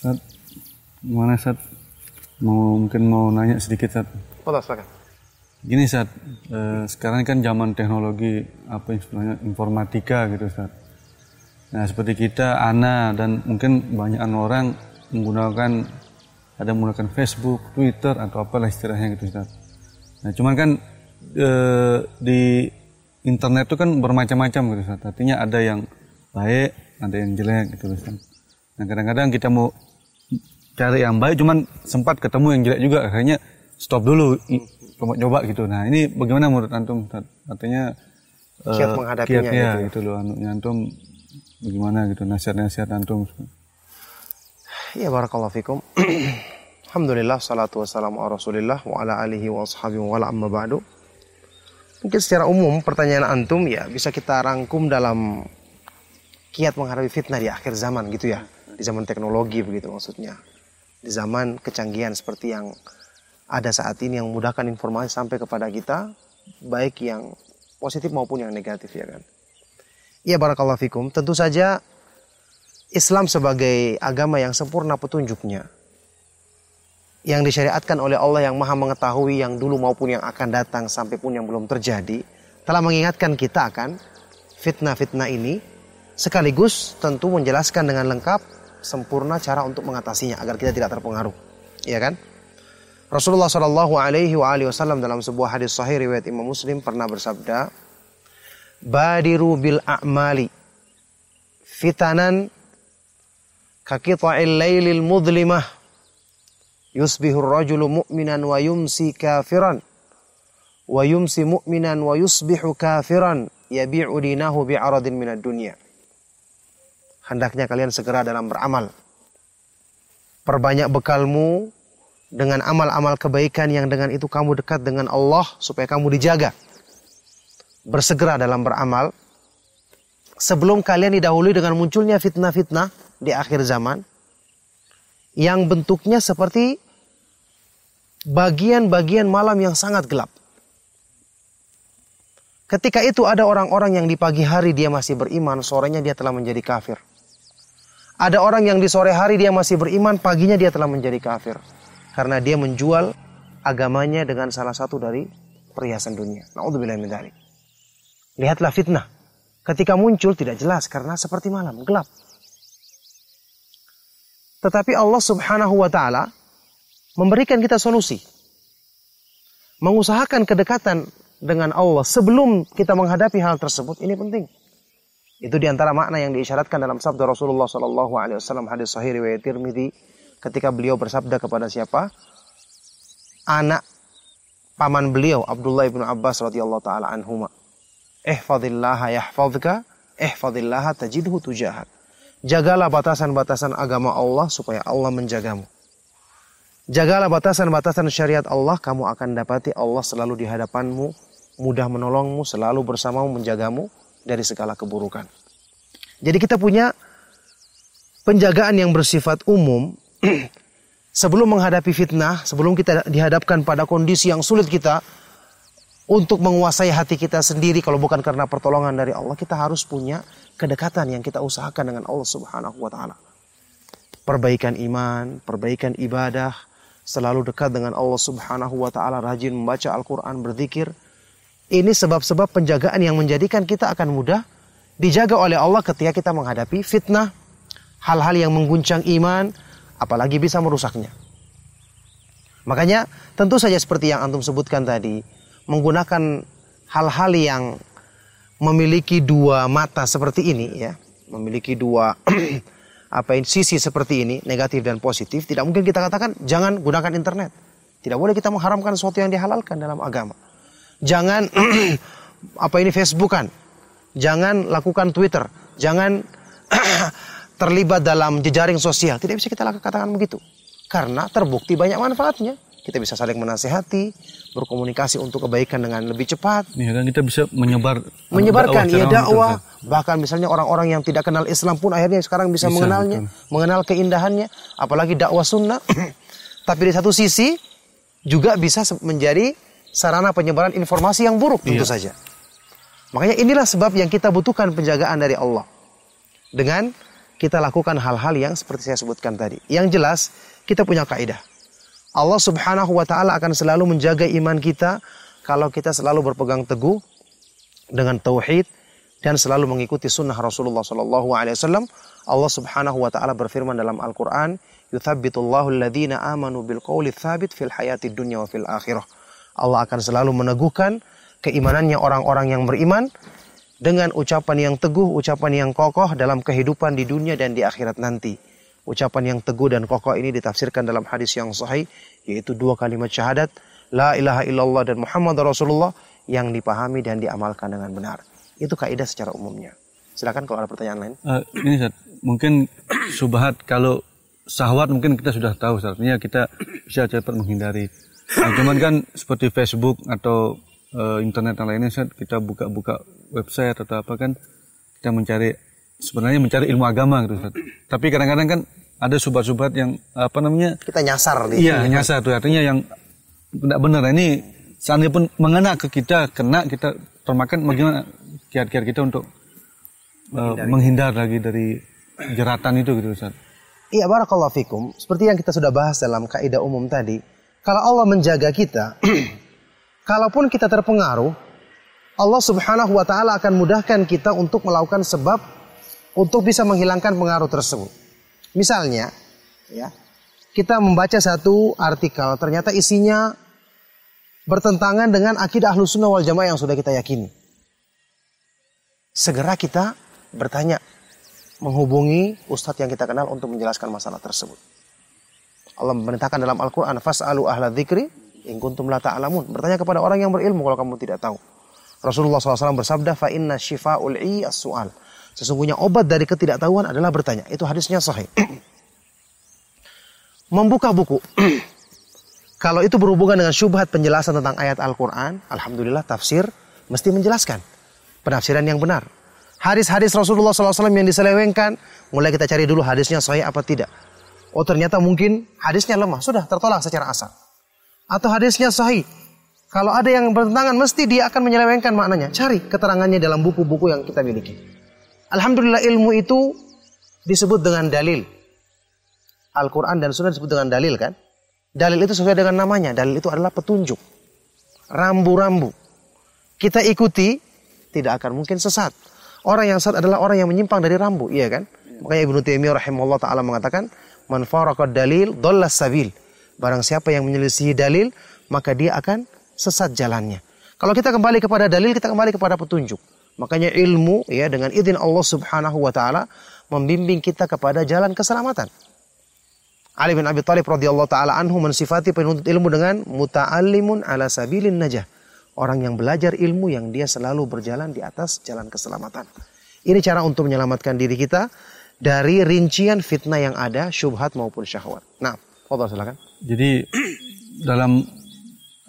Sat, gimana Sat? Mau mungkin mau nanya sedikit Sat. Boleh, silakan. Gini Sat, eh, sekarang kan zaman teknologi apa istilahnya informatika gitu Sat. Nah seperti kita, Ana dan mungkin banyak orang menggunakan ada menggunakan Facebook, Twitter atau apalah istilahnya gitu Sat. Nah cuman kan eh, di internet itu kan bermacam-macam gitu Sat. Artinya ada yang baik, ada yang jelek gitu Sat. Nah kadang-kadang kita mau cari yang baik cuman sempat ketemu yang jelek juga akhirnya stop dulu coba-coba gitu nah ini bagaimana menurut antum artinya eh, Kiat menghadapinya kiatnya gitu ya. gitu loh anu antum bagaimana gitu nasihat-nasihat antum Ya barakallahu fikum. Alhamdulillah salatu wassalamu ala Rasulillah wa ala alihi wa ashabihi wa ala amma ba'du. Mungkin secara umum pertanyaan antum ya bisa kita rangkum dalam kiat menghadapi fitnah di akhir zaman gitu ya. Di zaman teknologi begitu maksudnya. Di zaman kecanggihan seperti yang ada saat ini yang memudahkan informasi sampai kepada kita baik yang positif maupun yang negatif ya kan. Ya barakallahu fikum. Tentu saja Islam sebagai agama yang sempurna petunjuknya yang disyariatkan oleh Allah yang maha mengetahui yang dulu maupun yang akan datang sampai pun yang belum terjadi telah mengingatkan kita akan fitnah-fitnah ini sekaligus tentu menjelaskan dengan lengkap sempurna cara untuk mengatasinya agar kita tidak terpengaruh. Ya kan? Rasulullah Shallallahu Alaihi Wasallam dalam sebuah hadis sahih riwayat Imam Muslim pernah bersabda badiru bil a'mali fitanan kakita'il laylil mudlimah yusbihur rajulu mu'minan wa yumsi kafiran wa yumsi mu'minan wa yusbihu kafiran yabi'u dinahu bi'aradin minad dunya hendaknya kalian segera dalam beramal perbanyak bekalmu dengan amal-amal kebaikan yang dengan itu kamu dekat dengan Allah supaya kamu dijaga bersegera dalam beramal sebelum kalian didahului dengan munculnya fitnah-fitnah di akhir zaman yang bentuknya seperti bagian-bagian malam yang sangat gelap. Ketika itu ada orang-orang yang di pagi hari dia masih beriman, sorenya dia telah menjadi kafir. Ada orang yang di sore hari dia masih beriman, paginya dia telah menjadi kafir. Karena dia menjual agamanya dengan salah satu dari perhiasan dunia. Na'udzubillah. Lihatlah fitnah. Ketika muncul tidak jelas karena seperti malam, gelap. Tetapi Allah Subhanahu wa taala memberikan kita solusi. Mengusahakan kedekatan dengan Allah sebelum kita menghadapi hal tersebut ini penting. Itu di antara makna yang diisyaratkan dalam sabda Rasulullah Sallallahu Alaihi Wasallam hadis Sahih riwayat Tirmidzi ketika beliau bersabda kepada siapa? Anak paman beliau Abdullah ibnu Abbas radhiyallahu taala anhuma. Ihfadillaha yahfazka, ihfadillaha tajidhu tujahak. Jagalah batasan-batasan agama Allah supaya Allah menjagamu. Jagalah batasan-batasan syariat Allah, kamu akan dapati Allah selalu di hadapanmu, mudah menolongmu, selalu bersamamu, menjagamu dari segala keburukan. Jadi kita punya penjagaan yang bersifat umum sebelum menghadapi fitnah, sebelum kita dihadapkan pada kondisi yang sulit kita untuk menguasai hati kita sendiri kalau bukan karena pertolongan dari Allah, kita harus punya kedekatan yang kita usahakan dengan Allah Subhanahu wa taala. Perbaikan iman, perbaikan ibadah, selalu dekat dengan Allah Subhanahu wa taala, rajin membaca Al-Qur'an, berzikir. Ini sebab-sebab penjagaan yang menjadikan kita akan mudah dijaga oleh Allah ketika kita menghadapi fitnah, hal-hal yang mengguncang iman, apalagi bisa merusaknya. Makanya tentu saja seperti yang antum sebutkan tadi, menggunakan hal-hal yang memiliki dua mata seperti ini ya, memiliki dua apa ini sisi seperti ini, negatif dan positif, tidak mungkin kita katakan jangan gunakan internet. Tidak boleh kita mengharamkan sesuatu yang dihalalkan dalam agama. Jangan apa ini Facebookan. Jangan lakukan Twitter. Jangan terlibat dalam jejaring sosial. Tidak bisa kita katakan begitu. Karena terbukti banyak manfaatnya. Kita bisa saling menasehati, berkomunikasi untuk kebaikan dengan lebih cepat. Nih kan kita bisa menyebar Menyebarkan ya ceramah dakwah. Bahkan misalnya orang-orang yang tidak kenal Islam pun akhirnya sekarang bisa, Bisa, mengenalnya, mengenal keindahannya, apalagi dakwah sunnah. Tapi di satu sisi juga bisa menjadi sarana penyebaran informasi yang buruk tentu Iya. saja. Makanya inilah sebab yang kita butuhkan penjagaan dari Allah. Dengan kita lakukan hal-hal yang seperti saya sebutkan tadi. Yang jelas, kita punya kaidah. Allah Subhanahu wa taala akan selalu menjaga iman kita kalau kita selalu berpegang teguh dengan tauhid dan selalu mengikuti sunnah Rasulullah sallallahu alaihi wasallam. Allah Subhanahu wa taala berfirman dalam Al-Qur'an, "Yuthabbitullahu alladhina amanu bil qawli tsabit fil hayati dunya wa fil akhirah." Allah akan selalu meneguhkan keimanannya orang-orang yang beriman dengan ucapan yang teguh, ucapan yang kokoh dalam kehidupan di dunia dan di akhirat nanti. Ucapan yang teguh dan kokoh ini ditafsirkan dalam hadis yang sahih, yaitu dua kalimat syahadat, La ilaha illallah dan Muhammad Rasulullah yang dipahami dan diamalkan dengan benar. Itu kaidah secara umumnya. Silakan kalau ada pertanyaan lain. Uh, ini mungkin subhat kalau sahwat mungkin kita sudah tahu Artinya kita bisa cepat menghindari. Nah, cuman kan seperti Facebook atau uh, internet yang lainnya kita buka-buka website atau apa kan kita mencari sebenarnya mencari ilmu agama gitu Ustaz. Tapi kadang-kadang kan ada subhat-subhat yang apa namanya kita nyasar di iya nyasar tuh artinya yang tidak benar nah, ini seandainya pun mengena ke kita kena kita termakan bagaimana kiat-kiat kita untuk uh, menghindar lagi dari jeratan itu gitu Ustaz. Iya barakallahu fikum. Seperti yang kita sudah bahas dalam kaidah umum tadi, kalau Allah menjaga kita, kalaupun kita terpengaruh, Allah Subhanahu wa taala akan mudahkan kita untuk melakukan sebab untuk bisa menghilangkan pengaruh tersebut. Misalnya, ya, kita membaca satu artikel, ternyata isinya bertentangan dengan akidah ahlu sunnah wal jamaah yang sudah kita yakini. Segera kita bertanya, menghubungi ustadz yang kita kenal untuk menjelaskan masalah tersebut. Allah memerintahkan dalam Al-Quran, Fas'alu ahla dzikri, in kuntum la ta'lamun. Bertanya kepada orang yang berilmu kalau kamu tidak tahu. Rasulullah SAW bersabda, fa inna shifa'ul i as-su'al. Sesungguhnya obat dari ketidaktahuan adalah bertanya. Itu hadisnya sahih. Membuka buku. Kalau itu berhubungan dengan syubhat penjelasan tentang ayat Al-Quran, Alhamdulillah tafsir mesti menjelaskan penafsiran yang benar. Hadis-hadis Rasulullah SAW yang diselewengkan, mulai kita cari dulu hadisnya sahih apa tidak. Oh ternyata mungkin hadisnya lemah, sudah tertolak secara asal. Atau hadisnya sahih, kalau ada yang bertentangan, mesti dia akan menyelewengkan maknanya. Cari keterangannya dalam buku-buku yang kita miliki. Alhamdulillah ilmu itu disebut dengan dalil. Al-Quran dan Sunnah disebut dengan dalil kan? Dalil itu sesuai dengan namanya. Dalil itu adalah petunjuk. Rambu-rambu. Kita ikuti, tidak akan mungkin sesat. Orang yang sesat adalah orang yang menyimpang dari rambu, iya kan? Makanya Ibnu Taimiyah rahimahullah taala mengatakan, "Man dalil dhallas sabil." Barang siapa yang menyelisihi dalil, maka dia akan sesat jalannya. Kalau kita kembali kepada dalil, kita kembali kepada petunjuk. Makanya ilmu ya dengan izin Allah Subhanahu wa taala membimbing kita kepada jalan keselamatan. Ali bin Abi Thalib radhiyallahu taala anhu mensifati penuntut ilmu dengan muta'allimun ala sabilin najah. Orang yang belajar ilmu yang dia selalu berjalan di atas jalan keselamatan. Ini cara untuk menyelamatkan diri kita dari rincian fitnah yang ada, syubhat maupun syahwat. Nah, Fadol silakan. Jadi dalam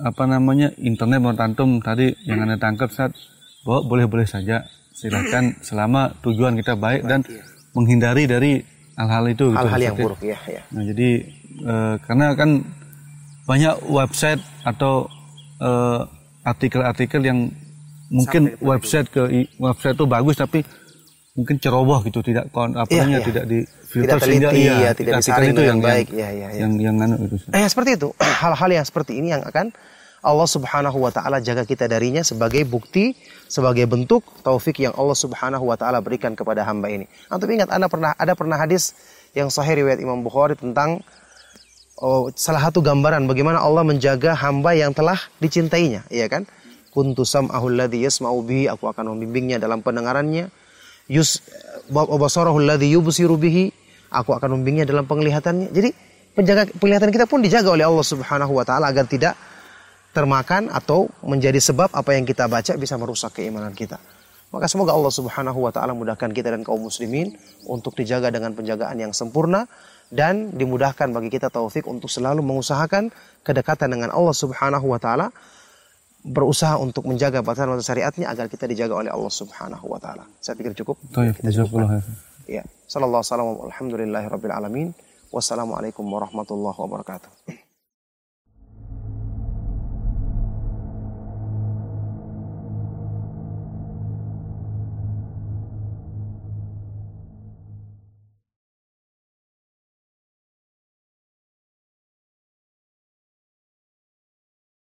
apa namanya internet menurut antum tadi yang anda tangkap saat bahwa boleh-boleh saja silahkan selama tujuan kita baik dan iya. menghindari dari hal-hal itu gitu, hal-hal gitu, yang buruk ya, ya. Nah jadi e, karena kan banyak website atau eh, artikel-artikel yang mungkin website ke website itu bagus tapi mungkin ceroboh gitu tidak kon apa iya, iya. tidak di filter tidak sehingga iya, iya tidak disaring itu yang baik yang, ya, ya, ya. yang yang anu itu. Eh seperti itu hal-hal yang seperti ini yang akan Allah Subhanahu wa taala jaga kita darinya sebagai bukti, sebagai bentuk taufik yang Allah Subhanahu wa taala berikan kepada hamba ini. Antum ingat Anda pernah ada pernah hadis yang sahih riwayat Imam Bukhari tentang oh, salah satu gambaran bagaimana Allah menjaga hamba yang telah dicintainya, iya kan? Kuntu sam'ahu alladhi yasma'u bihi, aku akan membimbingnya dalam pendengarannya. Yus basarahu alladhi yubsiru bihi, aku akan membimbingnya dalam penglihatannya. Jadi penjaga penglihatan kita pun dijaga oleh Allah Subhanahu wa taala agar tidak termakan atau menjadi sebab apa yang kita baca bisa merusak keimanan kita. Maka semoga Allah Subhanahu wa taala mudahkan kita dan kaum muslimin untuk dijaga dengan penjagaan yang sempurna dan dimudahkan bagi kita taufik untuk selalu mengusahakan kedekatan dengan Allah Subhanahu wa taala berusaha untuk menjaga batasan syariatnya agar kita dijaga oleh Allah Subhanahu wa taala. Saya pikir cukup. Ya. Sallallahu alaihi wasallam alhamdulillahirabbil alamin. Wassalamualaikum warahmatullahi wabarakatuh.